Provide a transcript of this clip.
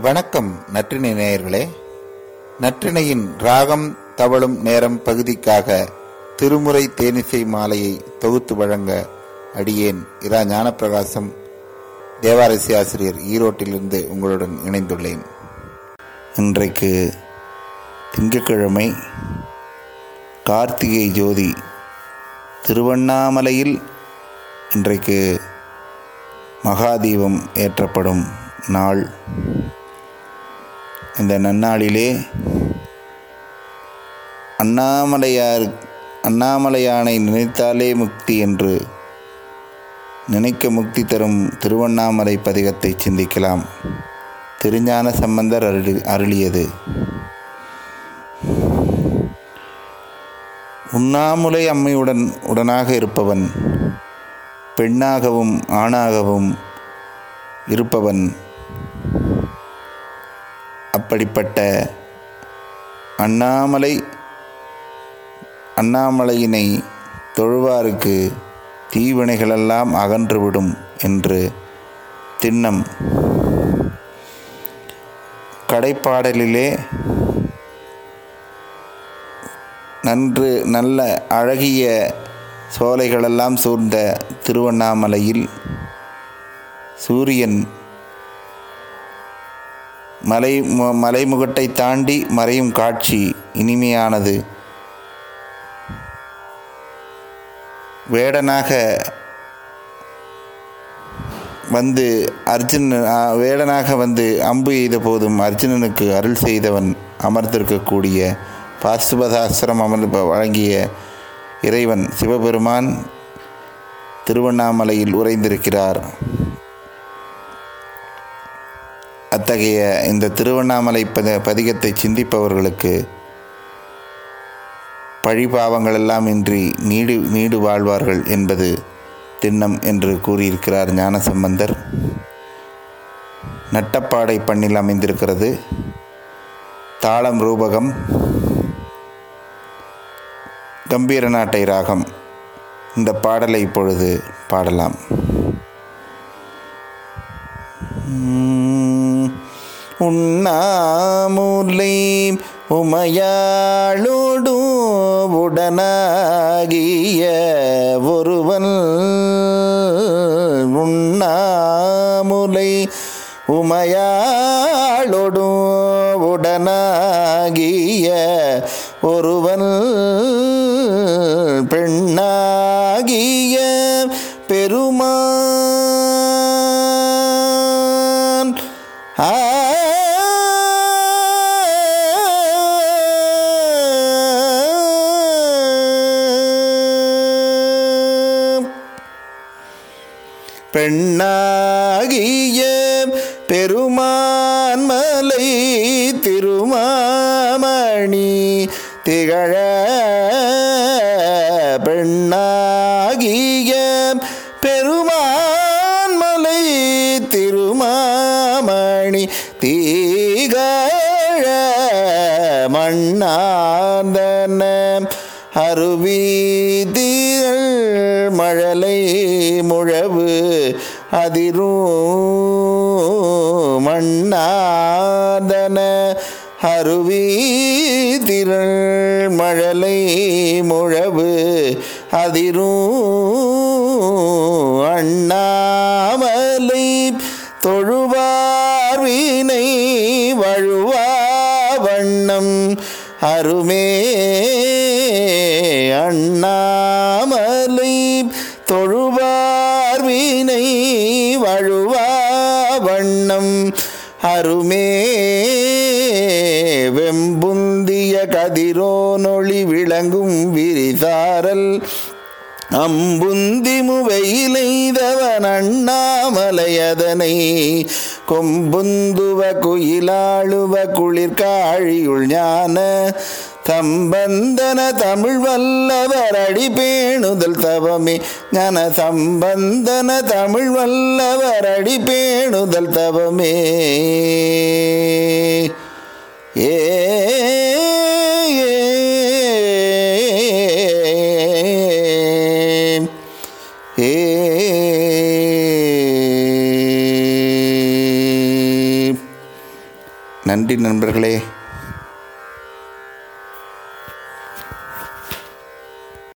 வணக்கம் நற்றினை நேயர்களே. நற்றினையின் ராகம் தவழும் நேரம் பகுதிக்காக திருமுறை தேனிசை மாலையை தொகுத்து வழங்க அடியேன் இரா ஞானப்பிரகாசம். தேவாரசி ஆசிரியர் ஈரோட்டிலிருந்து உங்களுடன் இணைந்துள்ளேன். இன்றைக்கு திங்கட்கிழமை கார்த்திகை ஜோதி திருவண்ணாமலையில் இன்றைக்கு மகாதீபம் ஏற்றப்படும் நாள். இந்த நன்னாளிலே அண்ணாமலையார் அண்ணாமலையானை நினைத்தாலே முக்தி என்று நினைக்க முக்தி தரும் திருவண்ணாமலை பதிகத்தை சிந்திக்கலாம். திருஞான சம்பந்தர் அருளி அருளியது. உண்ணாமுலை அம்மையுடன் உடனாக இருப்பவன் பெண்ணாகவும் ஆணாகவும் இருப்பவன் அப்படிப்பட்ட அண்ணாமலை அண்ணாமலையினை தொழுவாருக்கு தீவினைகளெல்லாம் அகன்றுவிடும் என்று திண்ணம். கடைப்பாடலிலே நன்று நல்ல அழகிய சோலைகளெல்லாம் சூழ்ந்த திருவண்ணாமலையில் சூரியன் மலை மலைமுகட்டை தாண்டி மறையும் காட்சி இனிமையானது. வேடனாக வந்து அர்ஜுன் வேடனாக வந்து அம்பு எய்த போதும் அர்ஜுனனுக்கு அருள் செய்தவன் அமர்ந்திருக்கக்கூடிய பாசுபதாசிரம் அமர்ந்து வழங்கிய இறைவன் சிவபெருமான் திருவண்ணாமலையில் உறைந்திருக்கிறார். அத்தகைய இந்த திருவண்ணாமலை பத பதிகத்தை சிந்திப்பவர்களுக்கு பழிபாவங்களெல்லாம் இன்றி நீடு நீடு வாழ்வார்கள் என்பது திண்ணம் என்று கூறியிருக்கிறார் ஞானசம்பந்தர். நட்டப்பாடை பண்ணில் அமைந்திருக்கிறது. தாளம் ரூபகம். கம்பீர நாட்டை ராகம். இந்த பாடலை இப்பொழுது பாடலாம். உண்ணாமுலை உமையாளோடு உடனாகிய ஒருவன் உண்ணாமுலை உமையாளோடு உடனாகிய ஒருவன் பெண்ணாகிய பெருமான் மலை திருமாமணி திகழ பெண்ணாகிய பெருமான் மலை திருமாமணி தீகழ மண்ணாந்தன அருவி முழவு அதிரும் மண்ணாதன அருவி திரள் மழலை முழவு அதிரும் அண்ணாமலை தொழுவார்வினை வழுவா வண்ணம் அருமே அண்ணாமலை தொழுவார் அழுவா வண்ணம் அருமே. வெம்புந்திய கதிரோனொளி விளங்கும் விரிசாரல். அம்புந்தி முவையிலைதவன் அண்ணாமலையதனை. கொம்புந்துவ குயிலாளுவ குளிர்காழியுள் ஞான. சம்பந்தன தமிழ் வல்லவர் அடி பேணுதல் தவமே. ஞான சம்பந்தன தமிழ் வல்லவர் அடி பேணுதல் தவமே. ஏ ஏ. நன்றி நண்பர்களே.